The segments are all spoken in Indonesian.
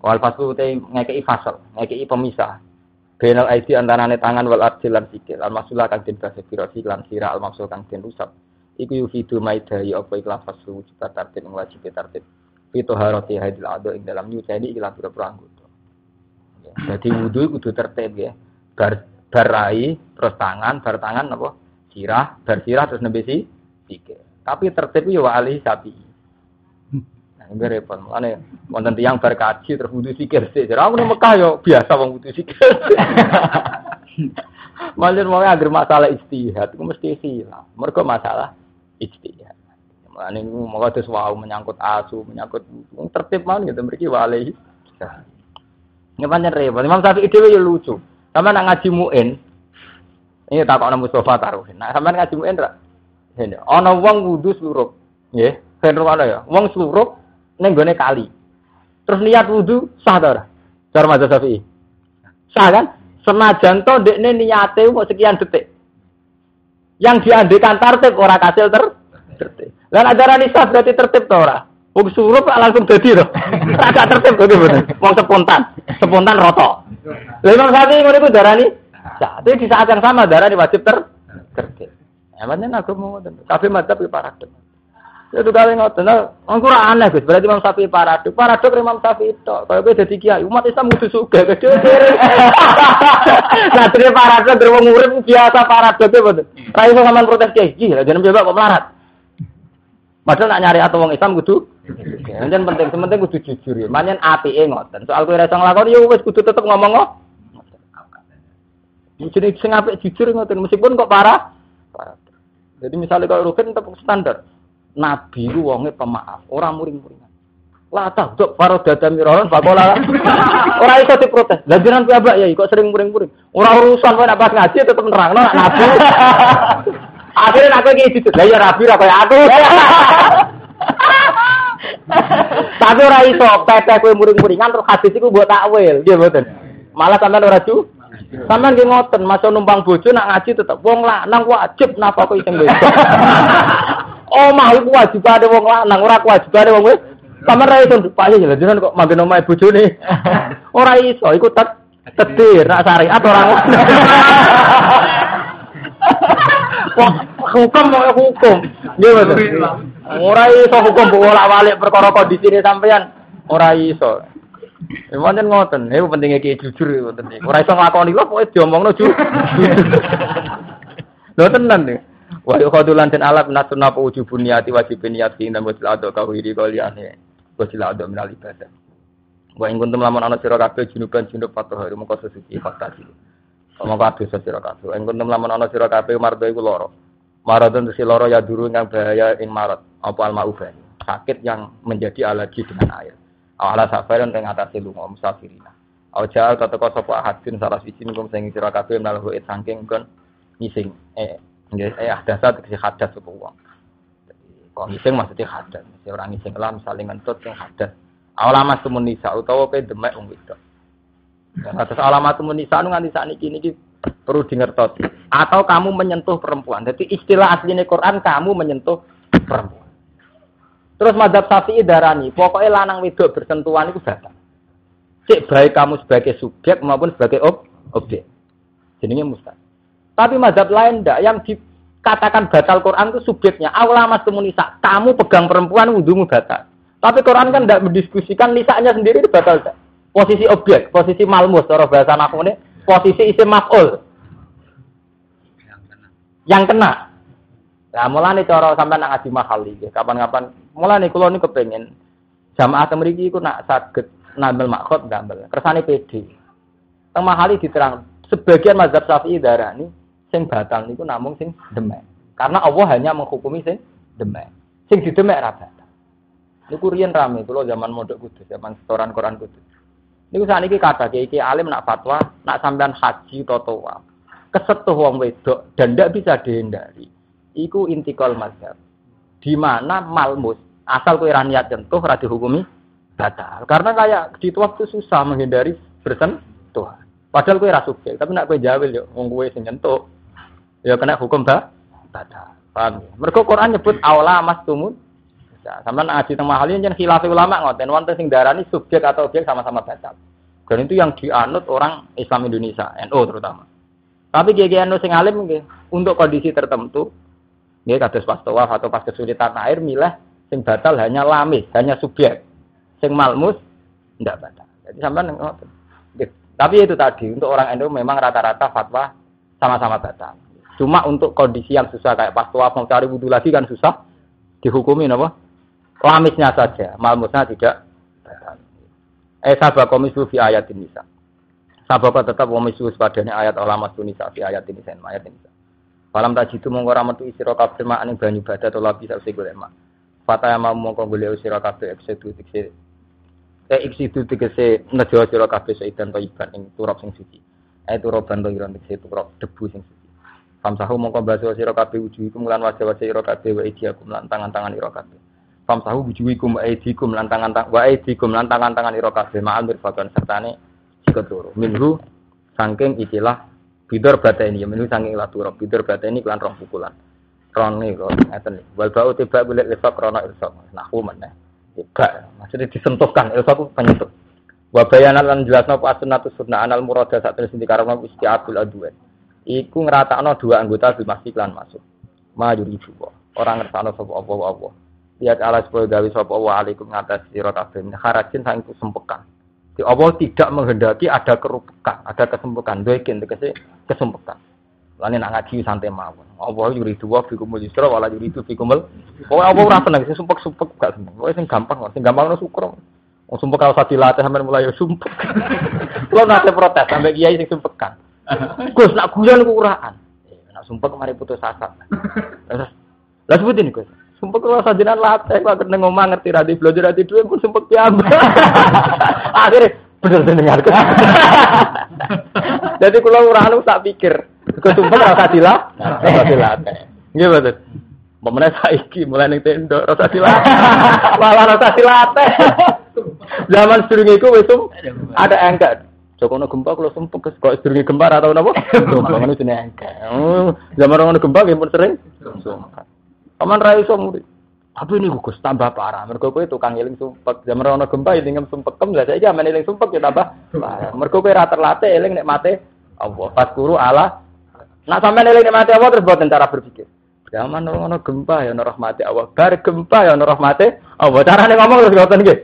Wal faslu te ngekeki fasal, ngekeki pemisah. Benal aidi antarane tangan wal ardi lan sikil. Al masulah kang den basa sira lan sira al maksul kang den rusak. Iku yufidu maidai apa iku lafaz wujud tartib wajib tartib. Fito harati haidil ado ing dalam nyuceni iki lan pira anggota. Ya, Jadi wudu kudu tertib ya. Bar barai terus tangan, bar tangan apa? Sirah, bar sirah terus nembe si sikil. Tapi tertib yo wali sapi. Ini repot. Mulane wonten tiyang bar kaji terus wudu sikil sik. Jadi aku nang Mekah yo biasa wong wudu sikil. Malah mau agar masalah istihad, itu mesti hilang. Mereka masalah istihad. Mulane mau terus wau menyangkut asu, menyangkut tertib man gitu mriki wali. Ini pancen repot. Imam Syafi'i dhewe yo lucu. Sama nak ngaji muin. Ini tak kok Mustafa taruhin. Nah, sama ngaji muin ra. Ini ana wong wudu sluruk. Nggih, ben ya. Wong sluruk ning gone kali. Terus niat wudu sah ta? Cara mazhab Syafi'i. Sah kan? Senajan to dekne niate kok sekian detik. Yang diandekan tertib ora kasil ter tertib. Lan ajaran sah berarti tertib to ora? Wong surup langsung dadi to. Ora gak tertib kok bener. Wong spontan, spontan roto. Lha Imam Syafi'i darani sah. Tapi di saat yang sama darani wajib ter tertib. Emangnya aku mau ngoten. Tapi madzhab iki paradok. Ya itu kali ngoten. Angku ora aneh Gus. Berarti Imam Syafi'i paradok. Paradok Imam Syafi'i itu. Kalau kowe dadi kiai, umat Islam kudu sugih gede. Nah, terus paradok der wong urip biasa paradok e mboten. Ra iso sampean protes kiai. Ih, lha jeneng kok melarat. Padahal nak nyari atau wong Islam kudu Manjen penting, sementing kudu jujur ya. Manjen apike ngoten. Soal kowe ora iso nglakoni ya wis kudu tetep ngomong kok. Jadi sing apik jujur ngoten meskipun kok parah. Parah. Jadi misalnya kalau Rukin tetap standar. Nabi itu wonge pemaaf, orang muring-muringan. Lah tak dok paro dada miroron bakola. Ora iso diprotes. Lah jenengan piyambak ya kok sering muring-muring. Ora urusan kowe pas ngaji tetep nerangno nak nabi. Akhirnya aku iki jujur. Lah ya rabi ra kaya aku. Tapi ora iso teteh kowe muring-muringan terus hadis iku mbok takwil, nggih mboten. Malah sampean ora ju. Sampean nggih ngoten, masa numpang bojo nak ngaji tetep wong lanang wajib napa kok iseng wedok. Oh, mah iku wajibane wong lanang, ora kewajibane wong wedok. Sampeyan ra iso ya jenengan kok manggen omahe bojone. Ora iso, iku tet tetir nak syariat ora ngono. Wah, hukum mau hukum. Nggih mboten. Ora iso hukum mbok bolak-balik perkara kondisine sampean. Ora iso. Emangnya ngoten, ini pentingnya kayak jujur itu penting. Ora iso nglakoni lho, pokoke diomongno jujur. Lho tenan nih. Wa yukhadul lan alab nasunna apa ujubun niati wajibin niat ing dan wajib ado kawiri kaliane. Wajib ado minal ibadah. Wa ing kuntum lamun ana sira kabeh junuban junub fatahari mongko sesuci fakta sih. Mongko adu sira kabeh. Ing kuntum lamun ana sira kabeh mardo iku lara. Maradun tesi lara ya duru kang bahaya ing marat apa al ma'uban. Sakit yang menjadi alergi dengan air. Ala safaran kang atase lunga musafirina. Tata kok sapa ahadin salah siji mung sing sira kabeh menawa it saking kon ngising eh nggih eh ahdasa tegese hadas sapa wong. Kok ngising maksudnya hadas. Mesti orang ngising lah misalnya ngentut sing hadas. Alamat tumun nisa utawa pe demek wong wedok. Dan atas alamat tumun nisa nganti sakniki niki perlu dingertos. Atau kamu menyentuh perempuan. Jadi istilah aslinya Quran kamu menyentuh perempuan. Terus madhab syafi'i darani, pokoknya lanang wedok bersentuhan itu batal. Cek baik kamu sebagai subjek maupun sebagai ob objek. Jadinya mustahil. Tapi madhab lain ndak yang dikatakan batal Quran itu subjeknya. Allah mas nisa, kamu pegang perempuan wudhumu batal. Tapi Quran kan tidak mendiskusikan nisanya sendiri itu batal. Posisi objek, posisi malmus, cara bahasa nahu ini, posisi isim maf'ul. Yang kena. Nah, mulane cara sampean nak ngaji mahal iki. Kapan-kapan mulane kula niku kepengin jamaah temriki iku nak saged nambel makhot nambel. Kersane PD. Teng mahali diterang sebagian mazhab Syafi'i darani sing batal niku namung sing demek. Karena Allah hanya menghukumi sing demek. Sing didemek ra batal. Niku riyen rame kula zaman mondok kudus, zaman setoran Quran kudus. Niku sakniki kata iki alim nak fatwa, nak sampean haji totowa. Kesetuh wong wedok dan ndak bisa dihindari iku intikal mazhab. Di mana malmus asal kue niat tentu ora dihukumi batal. Karena kayak di waktu susah menghindari bersentuh. Padahal kue ra tapi nak kue jawil yo wong kue sing ya kena hukum ba batal. Paham ya? Mergo Quran nyebut aula mas tumun bisa. Sama ngaji mahal ini khilaf ulama ngoten wonten sing darani subjek atau objek sama-sama batal. Dan itu yang dianut orang Islam Indonesia, NU terutama. Tapi kiai NU sing alim nggih, untuk kondisi tertentu nggih kados pas tawaf atau pas kesulitan air milah sing batal hanya lamis, hanya subjek. Sing malmus ndak batal. Jadi sampean ngoten. Tapi itu tadi untuk orang NU memang rata-rata fatwa sama-sama batal. Cuma untuk kondisi yang susah kayak pas tawaf mau cari wudhu lagi kan susah dihukumi apa? Lamisnya saja, malmusnya tidak Eh sabak komisu fi ayat ini sa. Sabak tetap komisu padane ayat ulama sunisa fi ayat ini ayat ini. Falam tak jitu mongko ora metu isira kabeh mak ning banyu badat utawa bisa usih golek mak. Fata mau mongko golek sira kabeh eksedu dikse. Eh eksidu dikse nejo sira kabeh seidan iban ing turap sing suci. Eh turaban to iron dikse turap debu sing suci. Famsahu mongko baso sira kabeh wujuhikum lan wajah-wajah sira kabeh wa idiakum lan tangan-tangan ira kabeh. Famsahu bujuwikum wa aidikum lan tangan wa aidikum lan tangan-tangan ira kabeh ma'al mirfaqan sertane sikut loro. Minhu saking ikilah bidor ya minhu saking la turab bidor ini kelan rong pukulan. Ron nih kok ngeten nih. Wal ba'u tiba bulik lifaq krana irfaq. Nahwu meneh. Tiba maksudnya disentuhkan irfaq penyentuh. Wa bayanan lan jelasno apa sunnatu sunnah anal murada sak terus dikarepno istiabul adwa. Iku ngeratakno dua anggota bil masjid lan masuk. Majuri juga. Orang ngersakno sapa apa-apa. Ya Allah supaya gawe sapa wa alaikum ngatas sira kabeh kharajin sang kesempekan. Di Allah tidak menghendaki ada kerupukan, ada kesempekan. Doikin tegese kesempekan. Lani nak ngaji santai mawon. Allah yuri dua fikumul yusra wala yuri itu fikumul. Pokoke Allah ora seneng sing sumpek-sumpek gak seneng. Pokoke sing gampang, sing gampang no syukur. Wong sumpek kalau usah dilatih sampean mulai sumpek. Kulo nate protes sampai kiai sing sumpekan. Gus nak guyon ku uraan. Nak sumpek mari putus asa. Lah sebutin Gus. Sumpah kalau sajinan latih, kok kena ngomong ngerti radi belajar radi dua pun sumpah piamba. Akhirnya bener dengar. Jadi kalau orang tak pikir, kau sumpah rasa dilah, rasa dilatih. Iya betul. Pemenang saiki mulai ning tendo rasa dilatih, malah rasa dilatih. Zaman iku wis ada angkat. Joko no gempa kalau sumpah kes kok sedurunge gempa atau napa? Sumpah ngono jenenge angkat. Oh, zaman ono gempa nggih pun sering. Sumpah. Paman ra iso murid. Tapi ini gugus tambah parah. Mergo kowe tukang eling sumpek. Zaman ana gempa eling sumpek kem lah saiki amen eling sumpek ya tambah parah. Mergo kowe ra terlatih eling nek mate Allah. Pas guru Allah. Nak sampean eling nek mate Allah terus boten cara berpikir. Zaman ana gempa ya ana rahmate Allah. Bar gempa ya ana rahmate Allah. Carane ngomong terus ngoten nggih.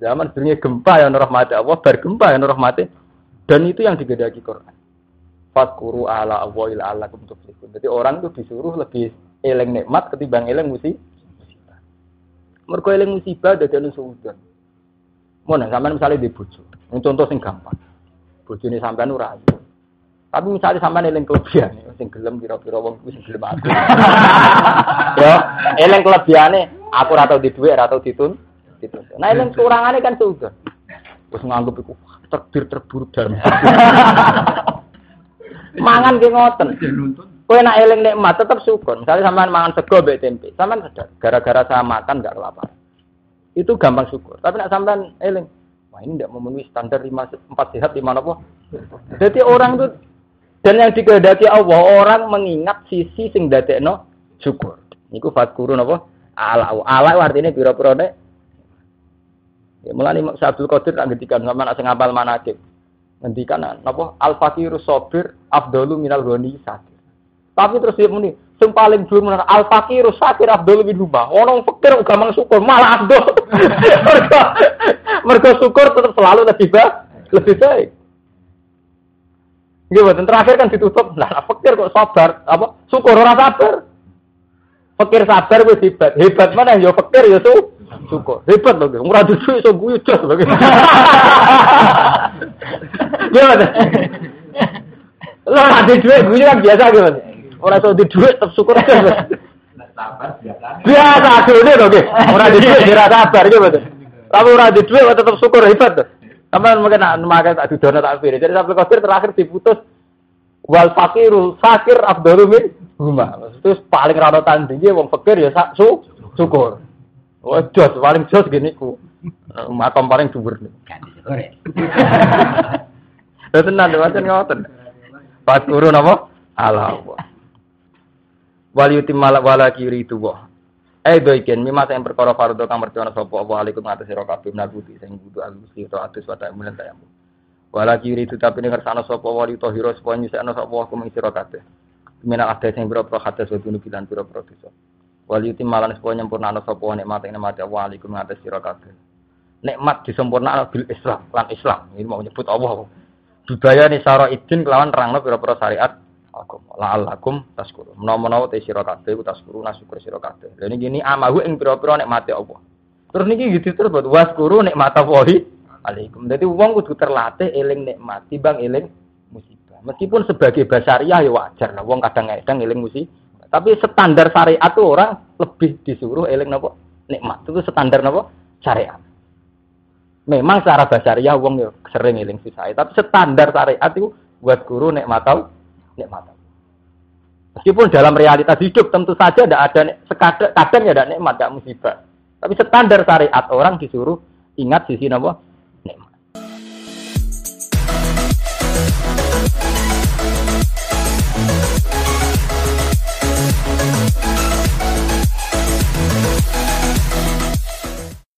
Zaman dunia gempa ya ana rahmate Allah, bar gempa ya ana rahmate. Dan itu yang digedaki Quran. Fakuru ala Allah ila Allah Jadi orang itu disuruh lebih eleng nikmat ketimbang eleng musibah. Mergo eleng musibah dadi anu suudon. Mun sampean misalnya di bojo, contoh sing gampang. Bojone sampean ora ayu. Tapi misalnya sampean eleng kelebihan, sing gelem kira-kira wong kuwi sing gelem aku. Yo, eleng kelebihane aku ora tau di dhuwit, ora tau ditun. Ditun. Nah eleng kurangane kan suudon. Wis nganggep iku takdir terburuk dalam Mangan ki ngoten. Kowe nak eling nikmat tetap syukur. Misalnya sampean mangan sego mbek tempe, sampean sadar gara-gara saya makan enggak kelaparan. Itu gampang syukur. Tapi nak sampean eling, wah ini tidak memenuhi standar lima empat sehat di mana Jadi orang itu dan yang dikehendaki Allah orang mengingat sisi sing dadekno syukur. Niku fatkuru napa? Ala ala artinya pira-pira nek Ya Imam Abdul Qadir tak ngendikan sampean sing ngapal manakib. Ngendikan? Al fakiru sabir afdalu minal ghani sakit. Tapi terus dia muni, sing paling dhuwur menawa al fakir sakir Abdul bin Hubah. Ono fakir gampang syukur, malah abdul. mergo mergo syukur tetap selalu lebih baik, lebih baik. Nggih terakhir kan ditutup. Lah fakir kok sabar, apa? Syukur ora sabar. Fakir sabar wis hebat. Hebat mana ya fakir ya su syukur. Hebat lho, ora dudu iso guyu jos lho. Gimana? Lo ada duit guyu kan biasa gitu. Ora iso di dhuwit tetep syukur aja. Biasa asline to nggih. Ora di dhuwit ora sabar betul. Tapi ora di dhuwit tetep syukur hebat to. Sampeyan mungkin makan tak didono tak pilih. Jadi sampai kafir terakhir diputus wal fakirul fakir afdalu min huma. Terus paling rano tandingi wong fakir ya su syukur. Oh jos paling jos gini ku. Makam paling dhuwur. Ganti syukur ya. Tenan macam ngoten. Pas urun apa? Allah. wal yutimmal wala kiri itu wah Eh doiken mima sing perkara fardhu kang mercona sapa apa alaikum ngatas sira kabeh nabuti sing kudu alusi to atus wa ta'mulan tayamu. Wala kiri itu tapi ning kersane sapa wali tahira supaya nyusekno sapa wa kuming sira kabeh. Mina ada sing pira-pira hadas wa dunu bilan pira-pira dosa. Wali itu malan supaya nyempurnakno sapa wa nikmat ing nikmat wa alaikum ngatas sira kabeh. Nikmat disempurnakno bil Islam lan Islam. Ini mau nyebut Allah. Budaya ni sara idin kelawan rangno pira-pira syariat agama. La'allakum taskuru. Menawa-menawa te sira kabeh ku taskuru nasyukur sira kabeh. Lha niki ini amahu ing pira-pira nikmate Allah. Terus niki gitu terus buat waskuru nikmata wahi alaikum. Jadi wong kudu terlatih eling nikmat timbang eling musibah. Meskipun sebagai basariah ya wajar lah wong kadang-kadang eling musibah. Tapi standar syariat tuh orang lebih disuruh eling napa nikmat. Itu standar napa syariat. Memang secara basariah wong ya sering eling susah, tapi standar syariat itu buat guru nikmat tahu nikmat. Meskipun dalam realitas hidup tentu saja tidak ada sekadar kadang ya ada nikmat, tidak musibah. Tapi standar syariat orang disuruh ingat sisi napa